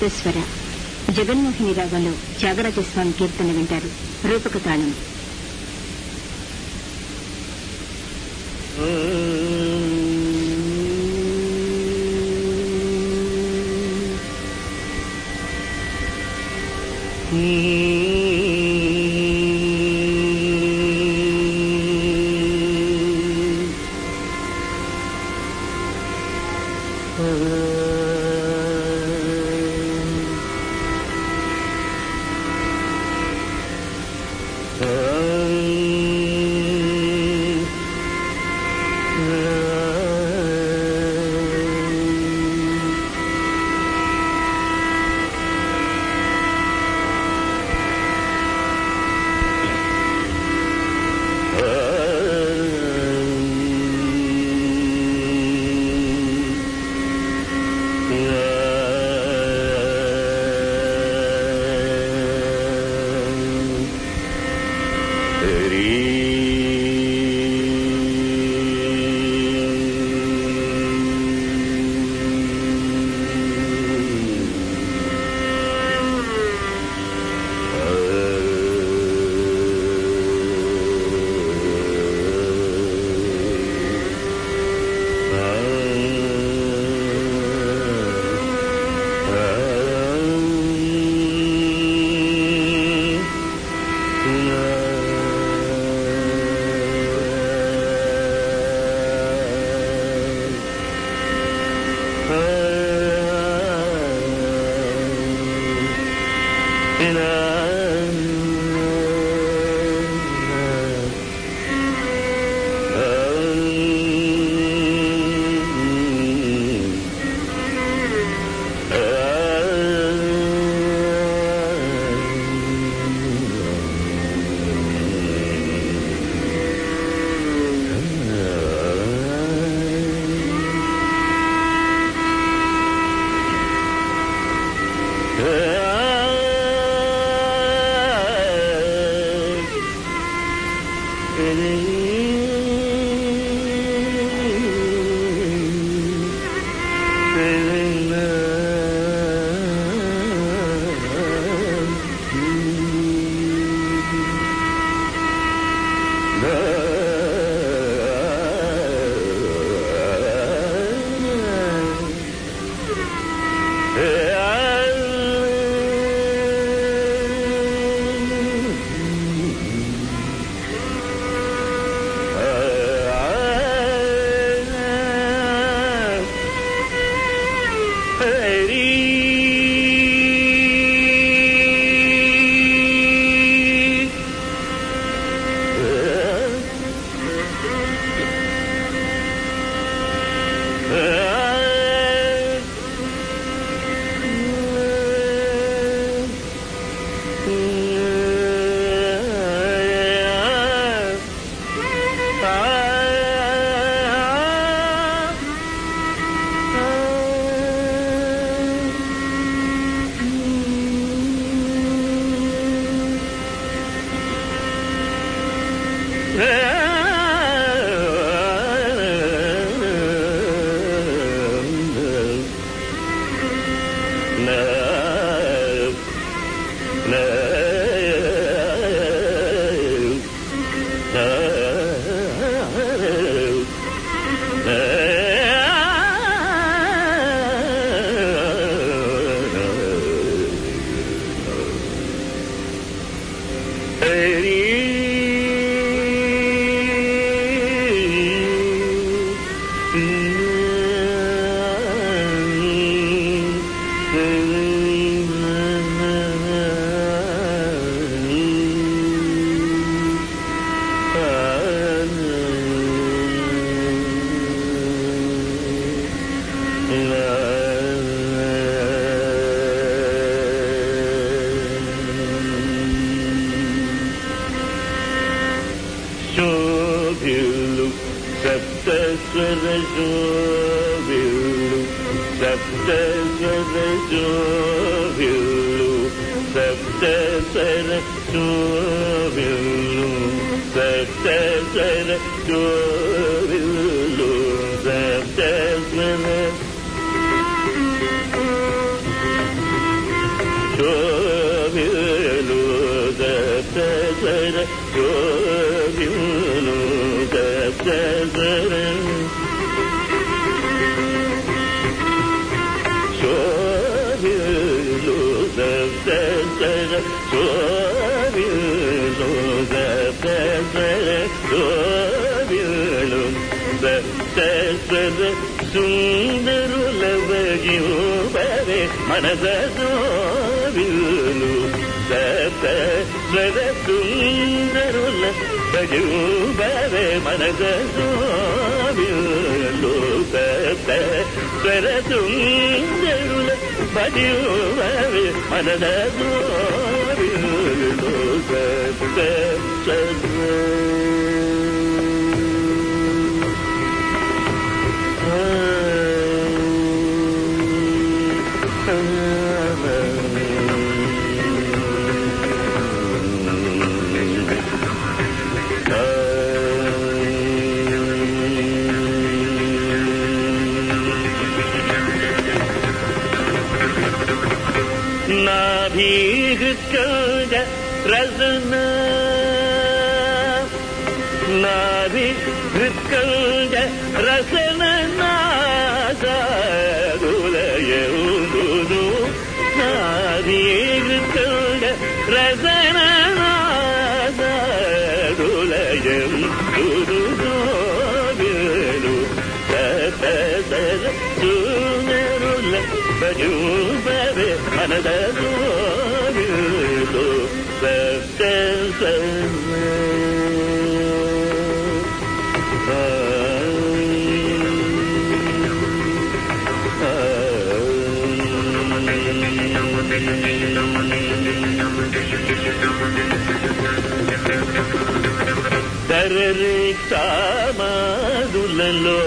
సప్తస్వర జగన్మోహిని రాగంలో త్యాగరాజస్వామి కీర్తన వింటారు. రూపక తాళం in a கோவிலுந்த சசத சுந்தருலவகியூபரே மனத கோவிலு சசத சுந்தருல பஜூபரே மனத கோவிலு சசர சுந்தருல பஜூபரே மனத கோவிலு சசத Resonance. అందరి కామాదులలో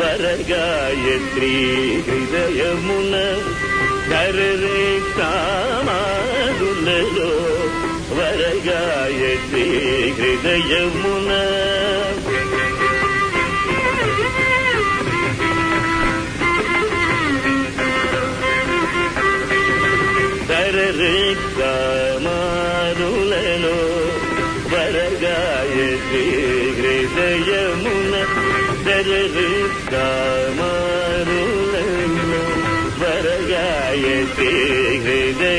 వరగాయత్రి హృదయమున ధరరే కామాదులలో వరగాయత్రి హృదయమున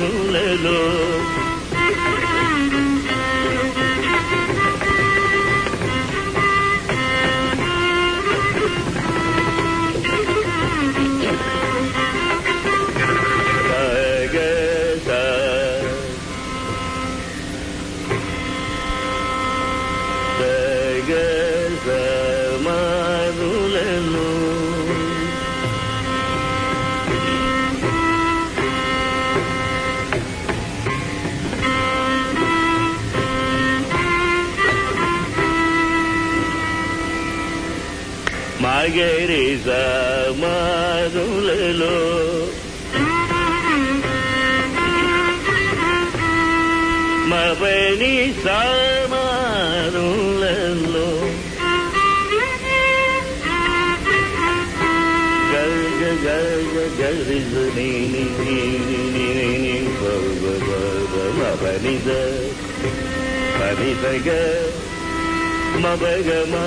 lulu మగరి సమానులలో మపని సమానులలో గల్గ గల్గ గల్జు నీని నీని మపనిద పనిసగ మబగమా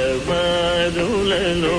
మారులలో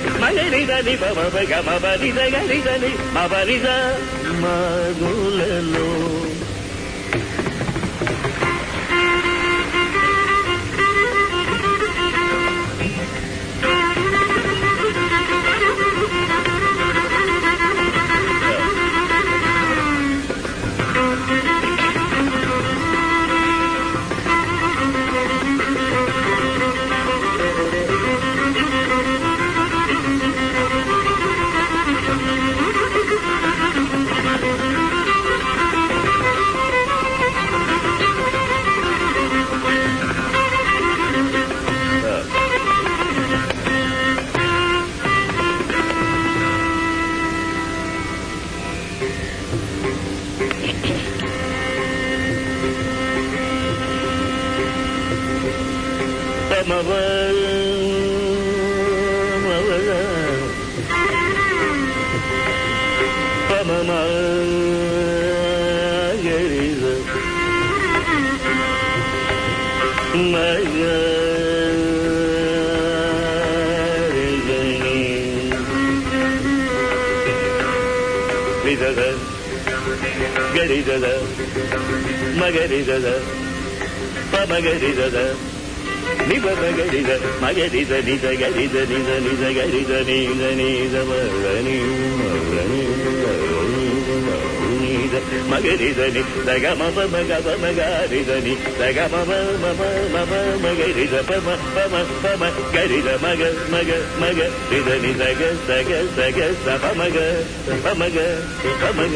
மகரித நிபம கமபரித கரிதனி மபரித மகுலலோ மகரிதத மகரிதத நிப மகரித மகரித நித கரித நித நித கரித நீத நீத மரணி மரணி மகரிதனி தகம மக மகரிதனி தகம மம மம மகரித பம பம பம கரித மக மக மக ரிதனி தக தக தக சபமக பமக பமக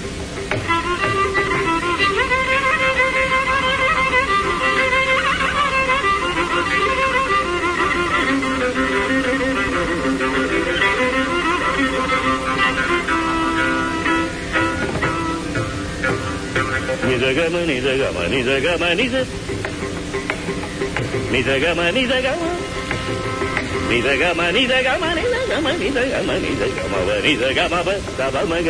நிஜகம நிஜகம நிஜகம நிஜ நிஜகம நிஜகம நிஜகம நிஜகம நிஜகம நிஜகம நிஜகமவ நிஜகமவ தவமக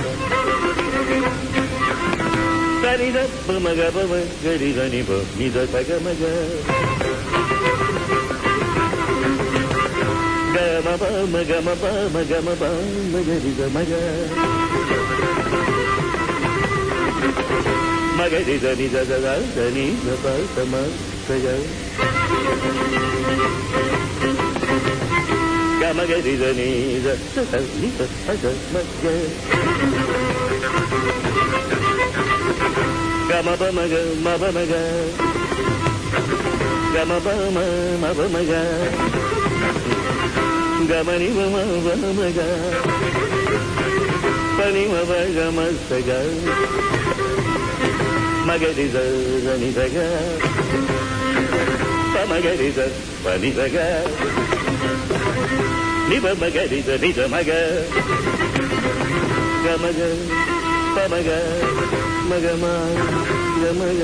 ಗರಿದ ಮಗ ಬಮ ಗರಿದ ನಿಬ ನಿದ ಸಗ ಮಗ ಗಮ ಬಮ ಗಮ ಬಮ ಗಮ ಬಮ ಗರಿದ ಮಗ ಮಗರಿ ಧನಿ ಧದ ಧನಿ ಧಪ ಸಮ ಸಯ ಗಮಗರಿ ಧನಿ ಧನಿ ಧದ ಮಗ గమబమగ మబమగ గమబమ మబమగ గమని మమగ పని మమ గమసగ మగరి జని సగ పమగరి జ పని సగ నిబ మగరి జ నిజ మగ గమగ పమగ கமகம கமக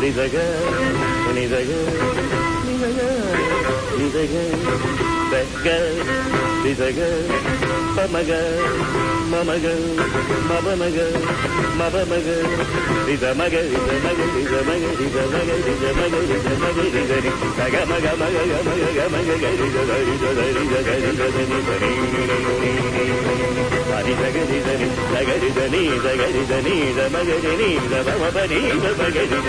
நிதக நிதக நிதக நிதக நிதக மபமக மமக மபமக மபமக ரிதமக ரிதமக ரிதமக ரிதமக ரிதமக ரிதமக ரிதரி சகமக மக மக மக ரிதத ரிதத ரிதத ரிதத ரிதரி சகரிதனி சகரிதனி சகரிதனி சமகரினி சமபரி சமகரித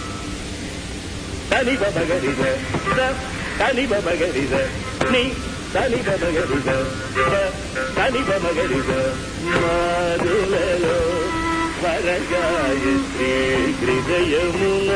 தனி பபகரித தனி பபகரித நீ தனி பபகரித தனி பபகரித மாதுలలో వరగాయత్రి హృదయమున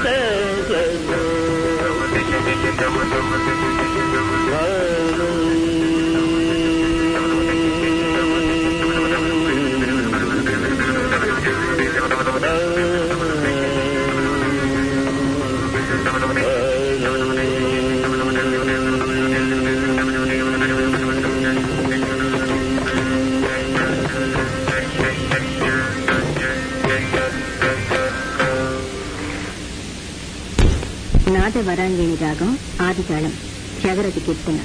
Hey. ವರಾಂಗಿಣಿ ರಾಗಂ ಆದಿತಾಳಂ ಜಗರತಿ ಕೀರ್ತನ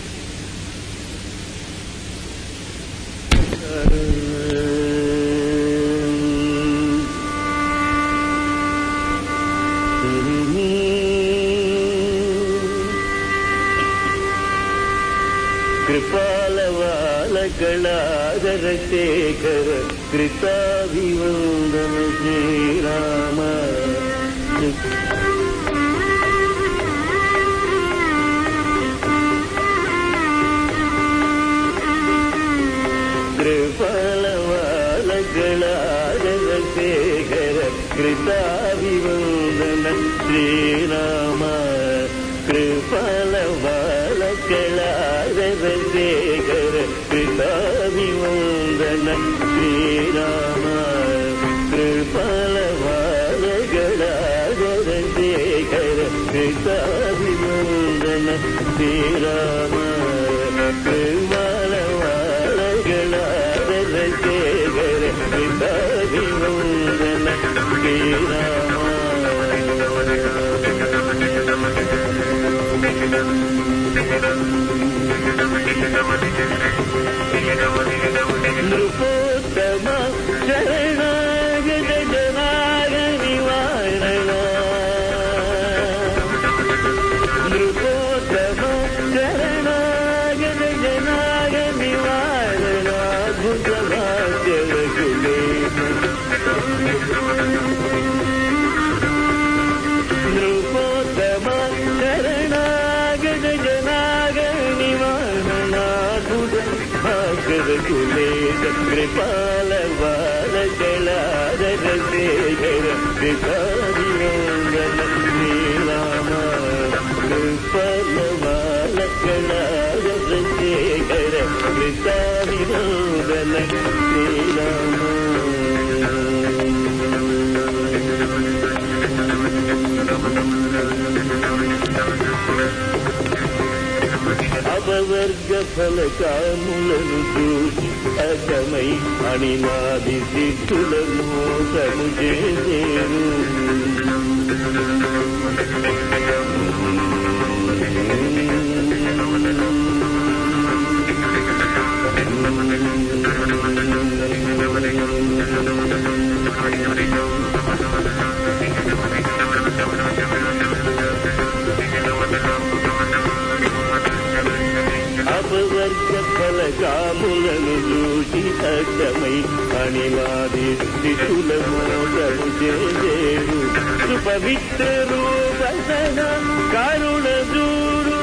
ಕೃಪಾಲವಾಲಗಳಾದರ ಶೇಖರ ಕೃತಾಭಿವಂದನ ಶ್ರೀರಾಮ ृपालवालगलारसेखर कृताविवन्दन श्री नृपोत्तम कृपाल वाल जलार देगर विकारी मंगल श्रीराम कृपाल वाल जलार देगर विकारी मंगल श्रीराम अपवर्ग फल का मूल दूषी అకమై అణిమాది సిద్ధుల మోసము చేసేరు అపవర్గ ఫలకాములను చూసి అడ్డమై అణిమాది స్థితుల మోసము చేసేరు. సుపవిత్ర రూపసన కరుణ దూరు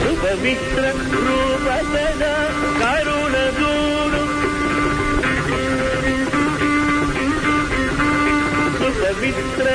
సుపవిత్ర రూపసన కరుణ దూరు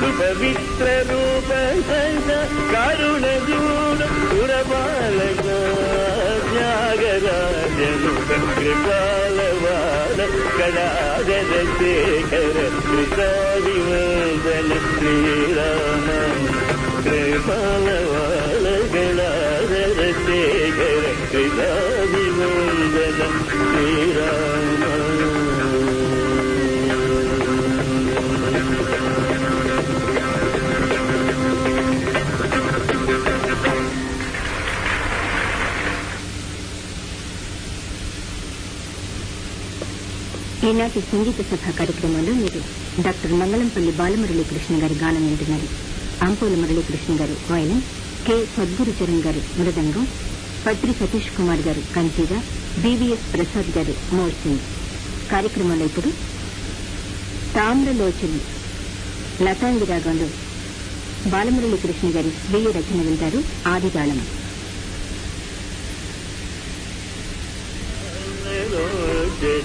சுபவித்ர ரூப கருண ஜூட புறபாலக ತ್ಯಾಗರಾಜನುತ ಕೃಪಾಲವಾದ ಕಡಾಗದ ಶೇಖರ ಕೃತಾದಿವಂದನ ಶ್ರೀರಾಮ ಕೃಪಾಲವಾದ ಕಡಾಗದ ಶೇಖರ ಕೃತಾದಿವಂದನ ಶ್ರೀರಾಮ ఈనాటి సంగీత సభ కార్యక్రమంలో మీరు డాక్టర్ మంగళంపల్లి బాలమురళీకృష్ణ గారి గానం వింటున్నారు. అంపోల మురళీకృష్ణ గారు వయలిన్ కె సద్గురు చరణ్ గారు మృదంగం పత్రి సతీష్ కుమార్ గారు కంచీగా బీవీఎస్ ప్రసాద్ గారు మోర్సింగ్. కార్యక్రమంలో ఇప్పుడు తామ్రలోచని లతాంగి రాగంలో బాలమురళీకృష్ణ గారి స్వీయ రచన వింటారు ఆదిగాళం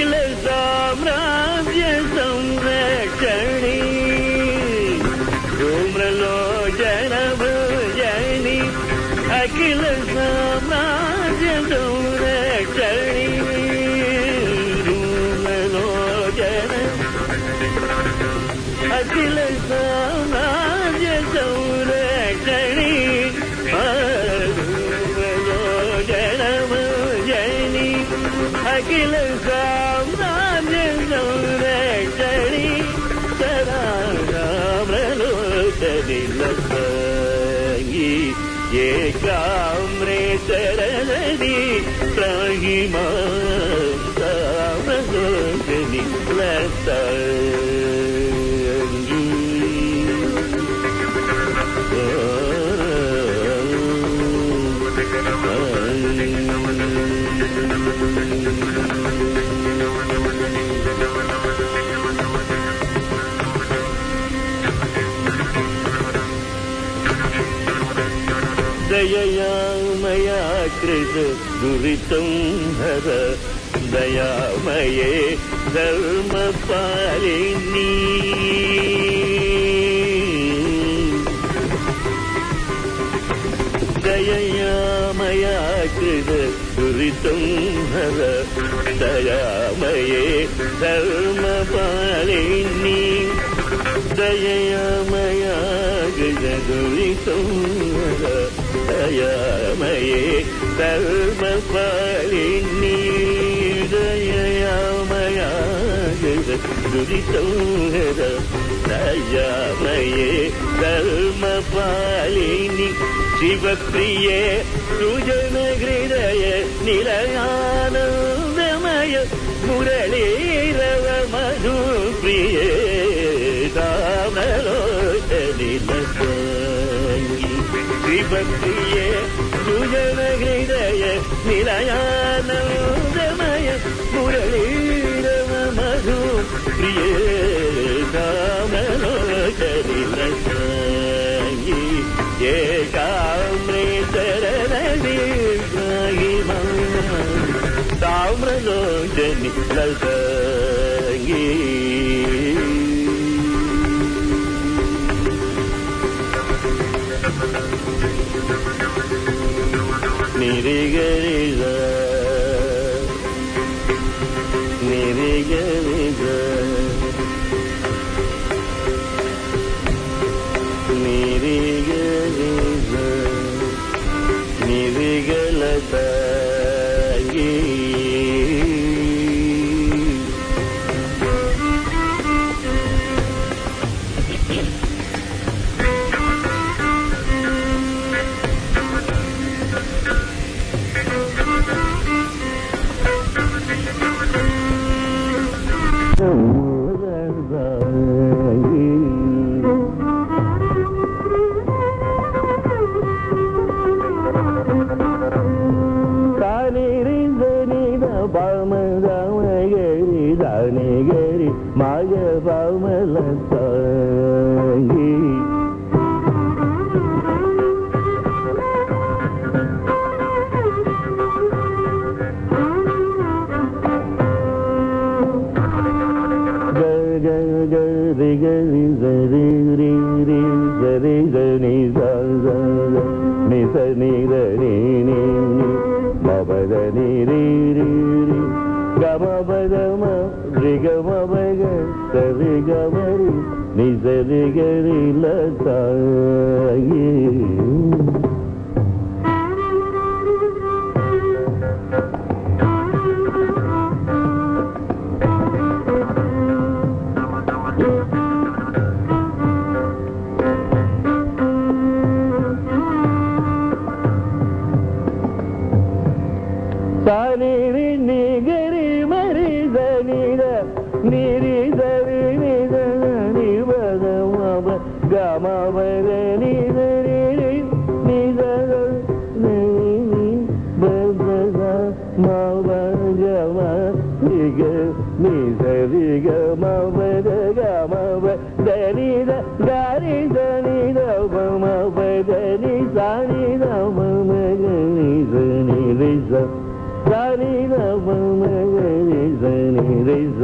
Billy. ನಿಲಂಗಿ ಏಕಾಮ್ರೇ ಶರಣಿ ಪ್ರಹಿಮ ಸಾಮಿ ಲತ್ತ ദയയാമയാ കൃത ദുരിതം ഹര ദയാമയേ ധർമ്മപാലിനീ ദയയാമയാ കൃത ദുരിതം ഹര ദയാമയേ ധർമ്മപാലിനീ ദയയാമയാ കൃത ദുരിതം ഹര தயாமையே தர்ம பாலினி தயாமையாக துரிதோர தயாமையே தர்ம பாலினி சிவப்பிரியே சுஜன ஹிருதய நிலையானந்தமய முரளீரவ மது பிரியே தாமலோ ಶ್ರೀಪತಿಯೇ ಸುಜನ ಹೃದಯ ನಿಲಯಾನಂದಮಯ ಮುರಳೀರವ ಮಧು ಪ್ರಿಯ ಕಾಮನೋಚರಿಲಂಗಿ ಏಕಾಮೃತರಣಿ ತಾಮ್ರಲೋಚನಿ ಲಸಂಗೀ நிரிகரிக. நிரிகரிக. நிரிகரிக. நிரிகலதாகி. గమ పదని సాని గమ మగని సని రిజ సాని గమ మగని సని రిజ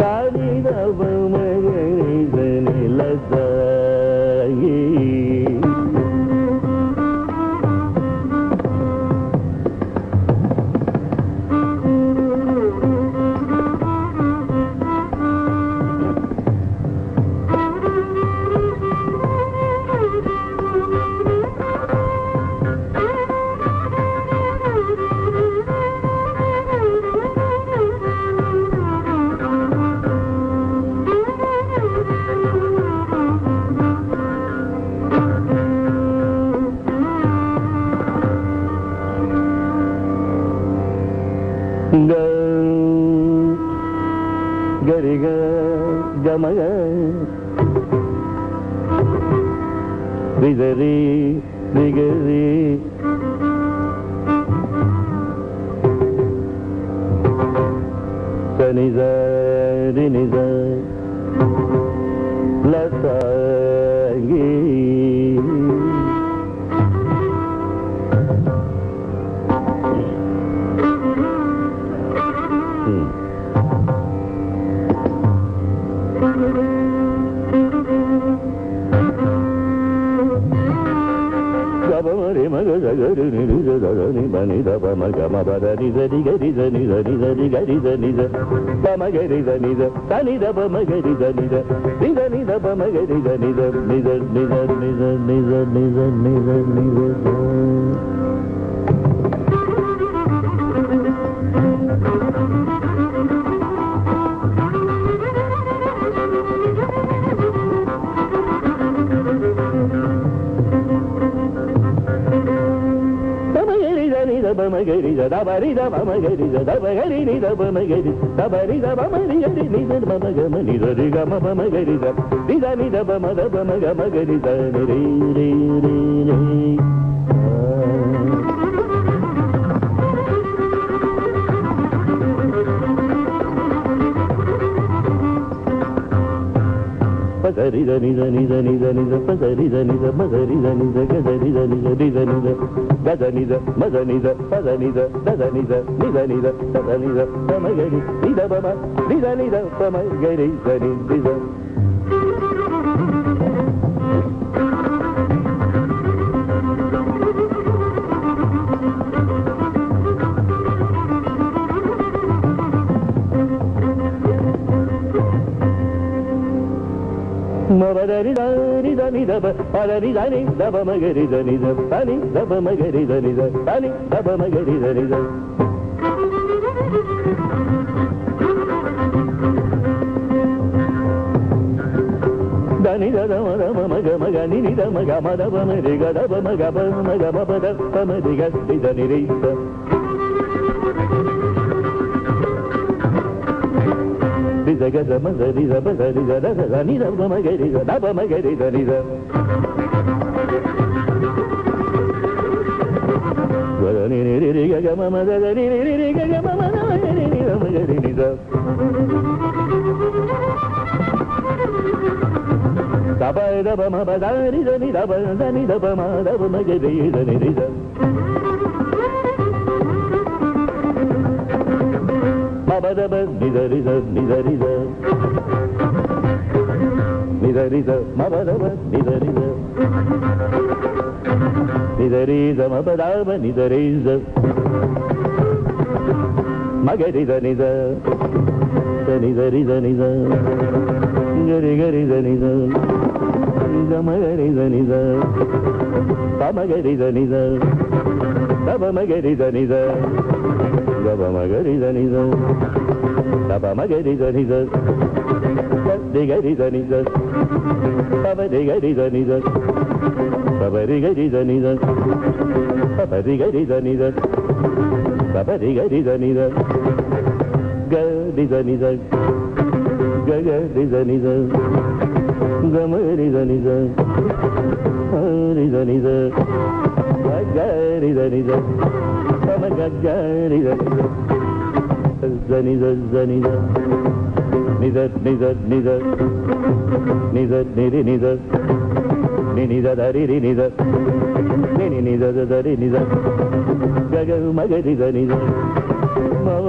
సాని గమ మగని సని లజ Diggery, diggery. Senize, dinize. గరి నిరి దని మని ద పమ గమ పద ని జరి గరి జని జని జరి గరి జని జ పమ గరి జని జ తని ద పమ గరి జని జ ని ద ని ద పమ గరి జని జ ని జ ని జ ని జ ని జ ని జ ని జ ని జ మగరి దబరి దబ మగరి దబగరి ని దబ మగరి దబరి దబ మని గరి ని దబ మగ మని దరి గ మ మగరి ద ని ద ని దబ మ దబ మగ మగరి ద ని రే రే రే రే. గరి దని దని దని దని పదరి దని మదరి దని గదరి దని గరి దని గదని మదని పదని దదని నిదని పదని సమగరి నిద బమ నిద నిద సమగరి దని నిద దని దబ పదని దని దబ మగరి దని దబ పని దబ మగరి దని దబ పని దబ మగరి దని దబ దని దద మద మగ మగ నిని ద మగ మద మగ మగ మగ మగ మగ మగ మగ మగ మగ మగ మగ మగ మగ గ గమ గరి గ బ గరి గ ద గ ని ద గమ గరి గ ద బ మ గరి గ ని ద గ ద ని ని రి రి గ గ మ మ గ ని ని రి రి గ గ మ మ న మ గ రి ని ద మ గ రి ని ద ద బ ద బ మ బ ద రి ద ని ద బ ద ని ద బ మ ద బ మ గ రి ద ని రి தபதப நிதரித நிதரித. நிதரித மபதப நிதரித. நிதரீத மபதாப நிதரீத. மகரித நித. நிதரித நித. கரி கரித நித. நித மகரித நித. தமகரித நித. தவ மகரித நித. గరి దని దమ గరి దని ది గరి దని ది గరి దని సబరి గరి దని సబరి గరి దని సబరి గరి దని గరి దని గరి దని గమరి దని హరి దని గరి దని గగ్గరిద జనిద జనిద నిద నిద నిద నిద నిరి నిద నినిద దరి నిద నిని నిద దరి నిద గగ మగరిద నిద మవ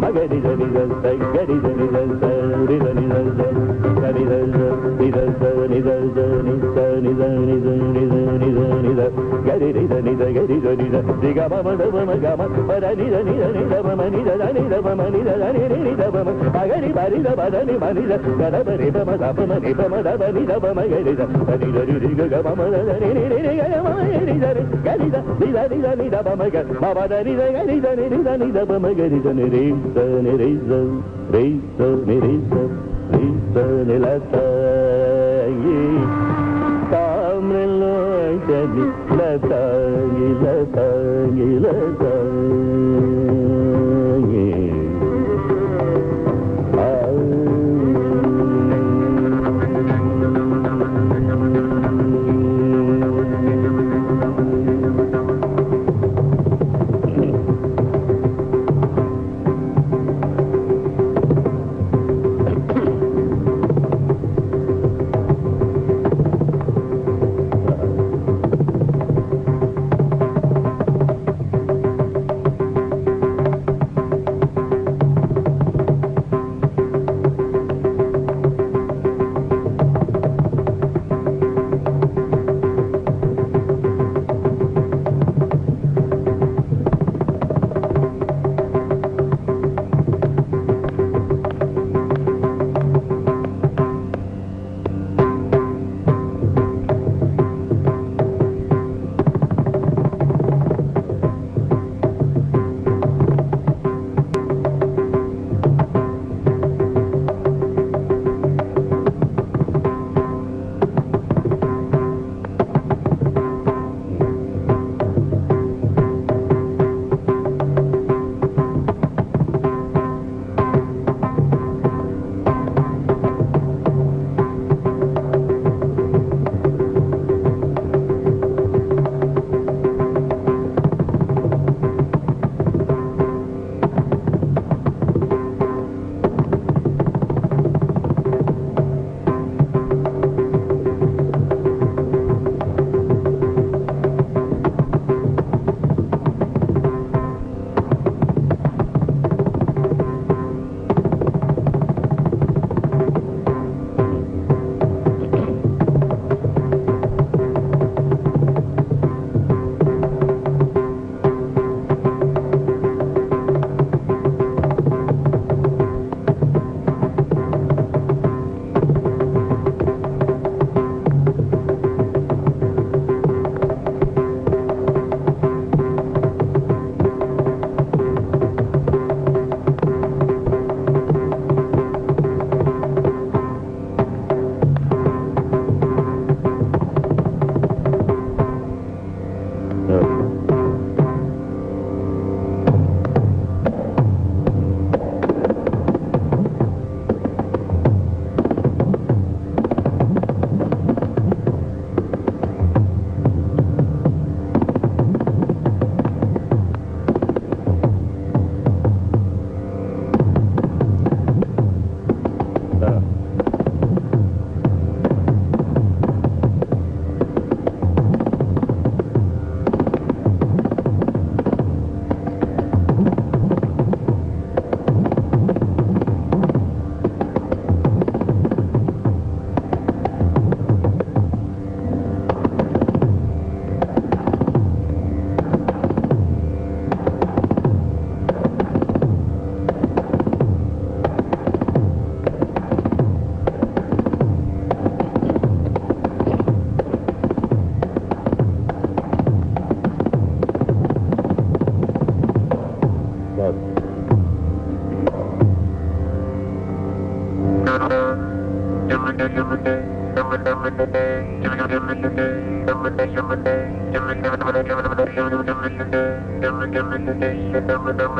Baba ريسان ريسان ريسان ريسان ريسان الأساجي تعمل الوحدة لا تاجي لا تاجي لا تاجي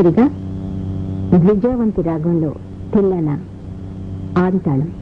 చివరిగా ద్విజావంతి రాగంలో తెల్లన ఆదితాళం.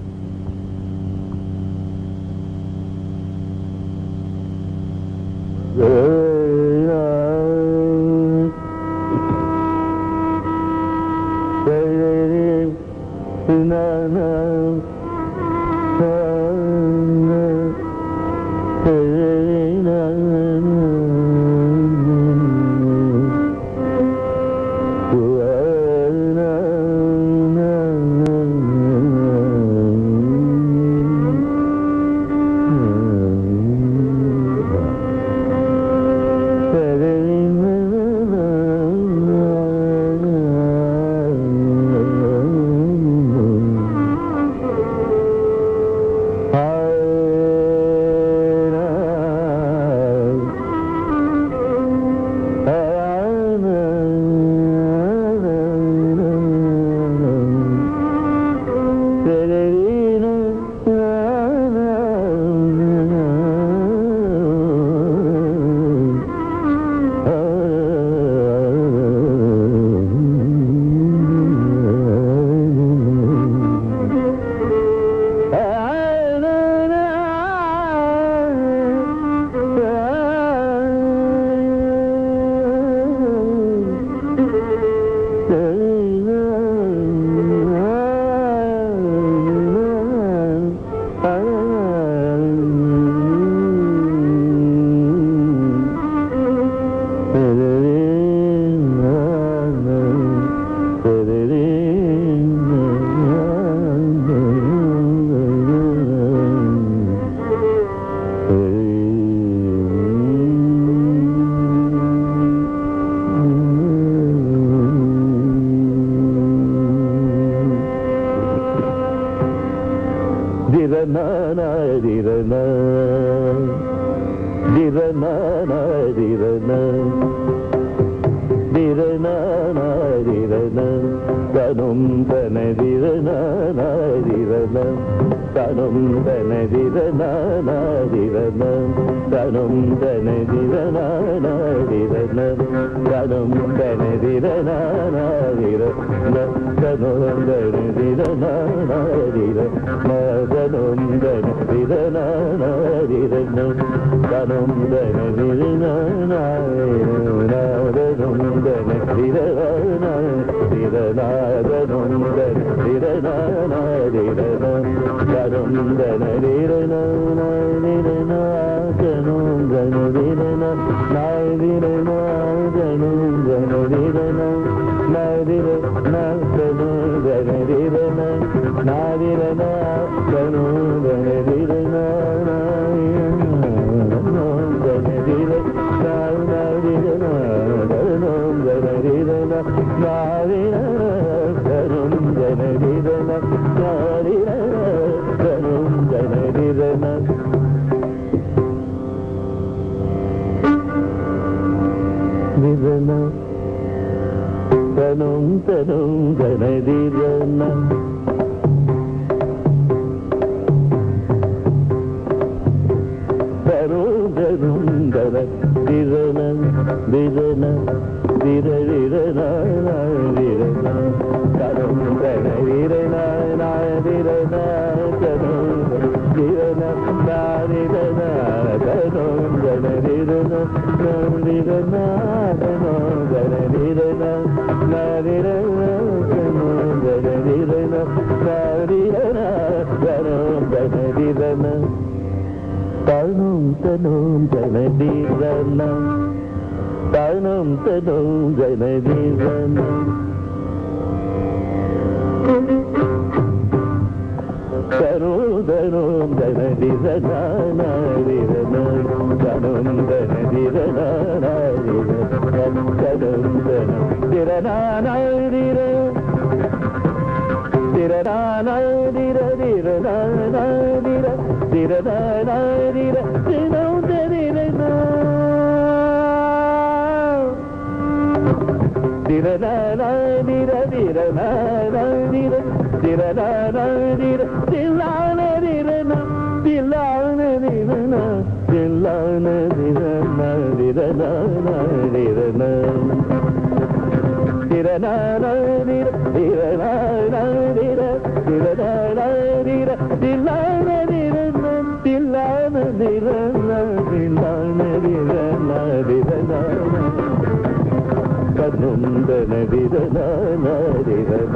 கண்ணந்தன விரலாரிரன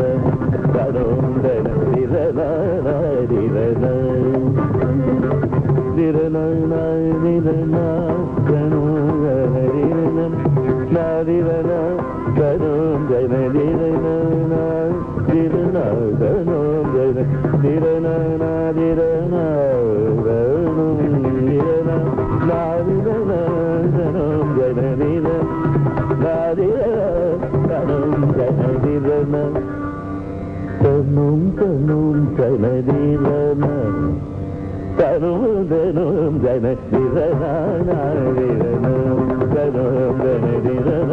கடோந்தன விரலாரிரன திரநாய் நிரனா கணோந்தன நாரிரன கடோந்தன நிரனா തന്നും തന്നും ജനനിരന തനും തനും ജനനിരനാരിരനും തനും ജനനിരനാരിരന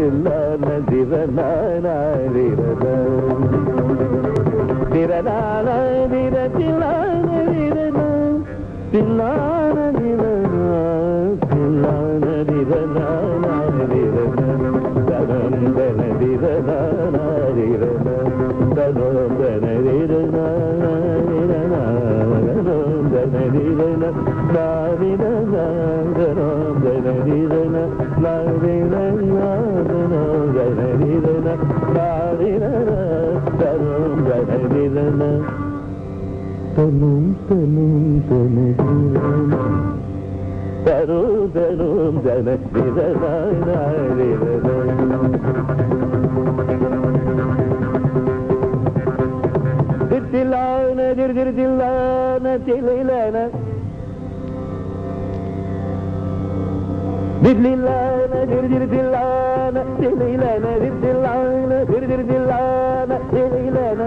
la la la la garirana, garirana, tanum garirana. Tanum, tanum, tanum, tanum, tanum, tanum, tanum, tanum, tanum, Dillilene dir dir dillene Dillilene dir dillene Dir dir dillene Dillilene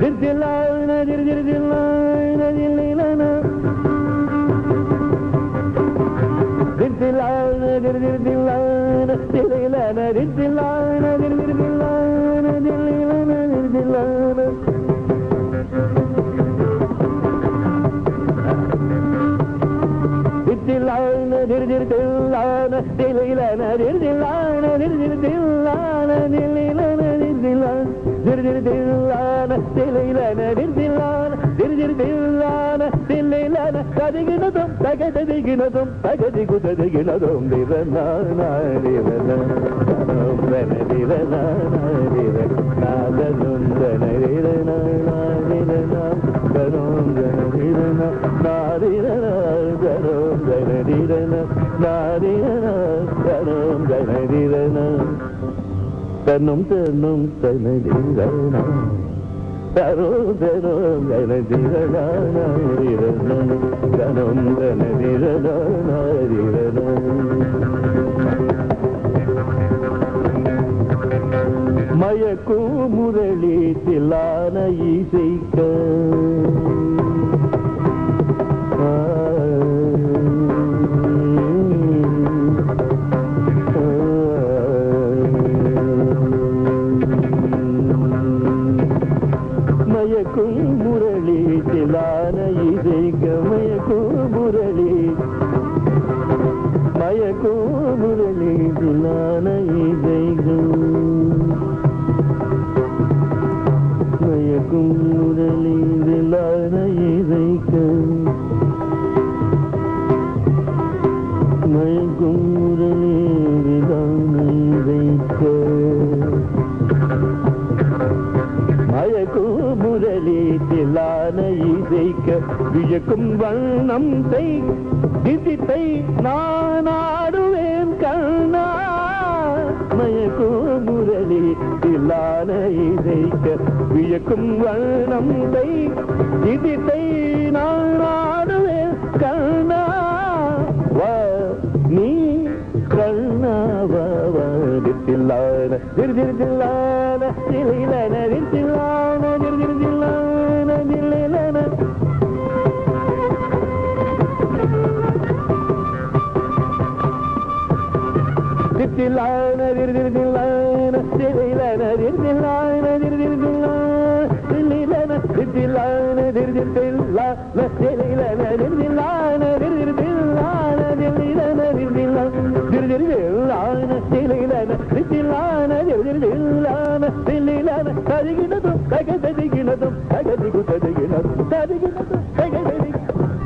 Dir dillene dir dir dillene Dillilene Dir dillene dir dir dillene Dillilene dir dillene Dir dir dillene Dillilene dir dillene dillan dir dir dillan dillan dir dillan dir dir dillan dillan dir dillan dir dir dillan dillan dir dillan dir dir dillan dillan tadiginatum tagediginatum tagedigutadiginatum divanna na divanna divanna divanna divanna divanna divanna Tenum, tenum, tenum, tenum, tenum, tenum, tenum, tenum, tenum, tenum, tenum, tenum, tenum, tenum, tenum, மயக்கும் முரளி தில்லான இசைக்க. வியக்கும் வண்ணம் செய் திதித்தை நான் ஆடுவேன் கண்ணா. மயக்கும் முரளி தில்லான இசைக்க வியக்கும் வண்ணம் செய் திதித்தை நான் ஆடுவேன் கண்ணா வா நீ கண்ணாவதில்லான திருதிருதில்லான திலையிலான திருதில்லான தில்லான தில்லையிலான தித்தில்லான திர்திர்தில்லான திரிலன திர்தில்லான திர்திர்தில்லான தில்லான தித்தில்லான திர்திர்தில்லான திரிலன தில்லான திர்திர்தில்லான தில்லிலன திர்தில்லான திர்திர்தில்லான திரிலன தித்தில்லான திர்திர்தில்லான தில்லிலன தருகினதும் தகதருகினதும் தில்லான தருகினதும் தருகினதும் தகதருகினதும் தகதிகு தருகினதும் தருகினதும்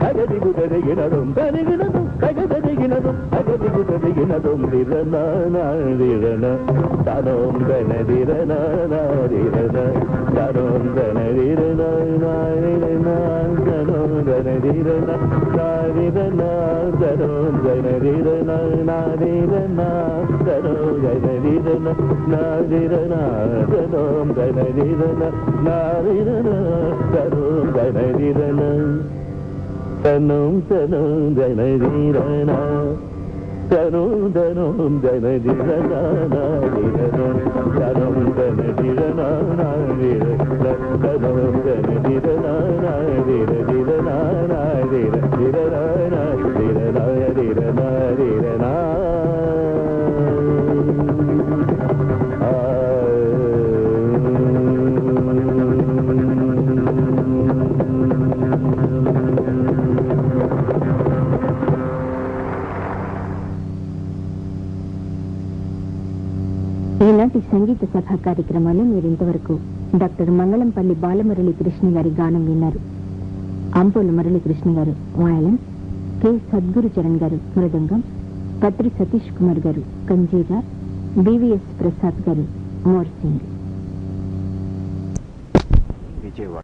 కగదిగుదరిగినదుం కరిగినదుం కగదరిగినదుం అగదిగుదరిగినదుం రిరనారిరన తనోం గణరిరనారిరన తనోం గణరిరనారిరన తనోం గణరిరన నారిరన తనోం గణరిరన నారిరన తనోం గణరిరన నారిరన తనోం గణరిరన నారిరన తనోం గణరిరన தனும் தனும் தனதிரன தனும் தனும் தனதிரனாதிரனும் தனும் தனதிரனாதிர தனும் தனதிரனாதிரதிரனாதிர సంగీత సభ కార్యక్రమాలు మీరు ఇంతవరకు డాక్టర్ మంగళంపల్లి బాలమురళి కృష్ణ గారి గానం విన్నారు. అంపోలు మురళీకృష్ణ గారు వాయలం కె. సద్గురు చరణ్ గారు మృదంగం పత్రి సతీష్ కుమార్ గారు కంజీరా బివిఎస్ ప్రసాద్ గారు మోర్సింగ్. విజయవాడ.